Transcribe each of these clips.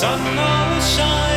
sun always shines.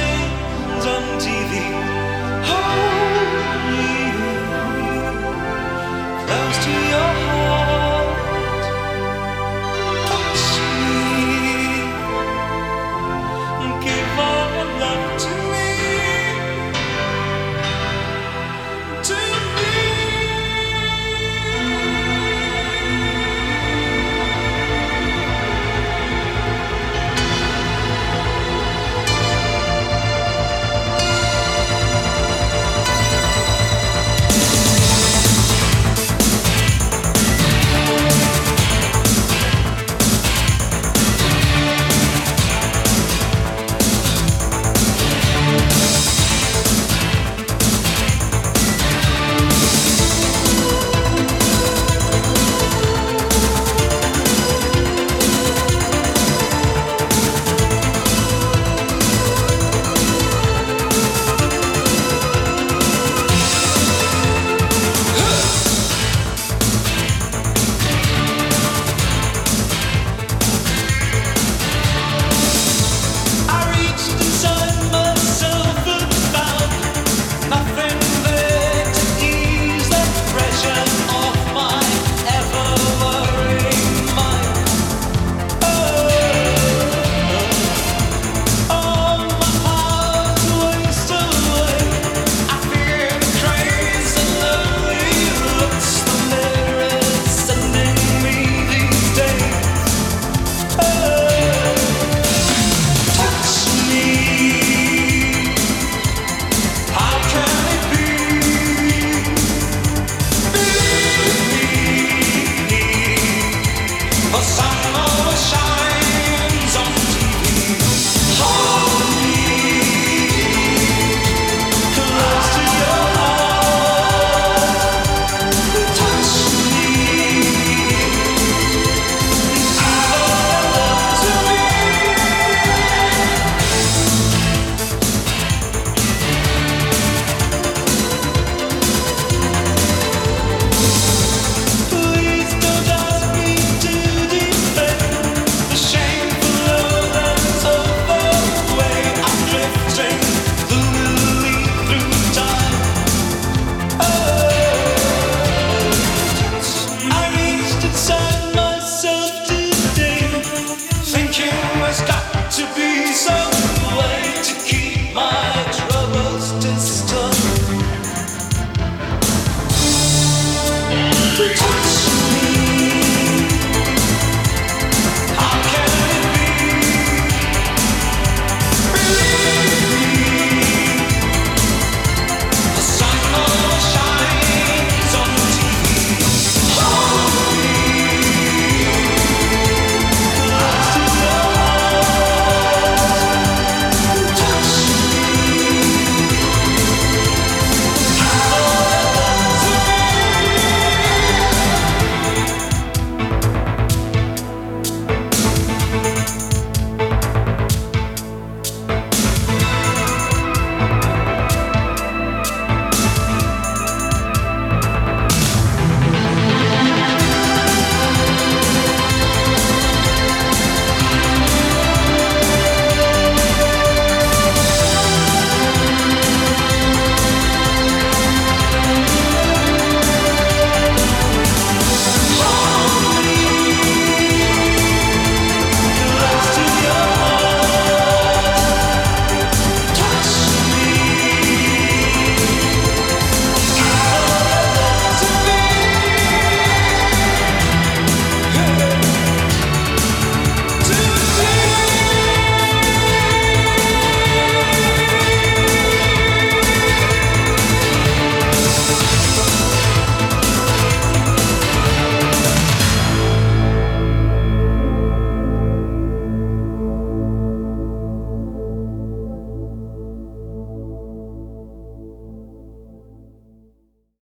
to touch me.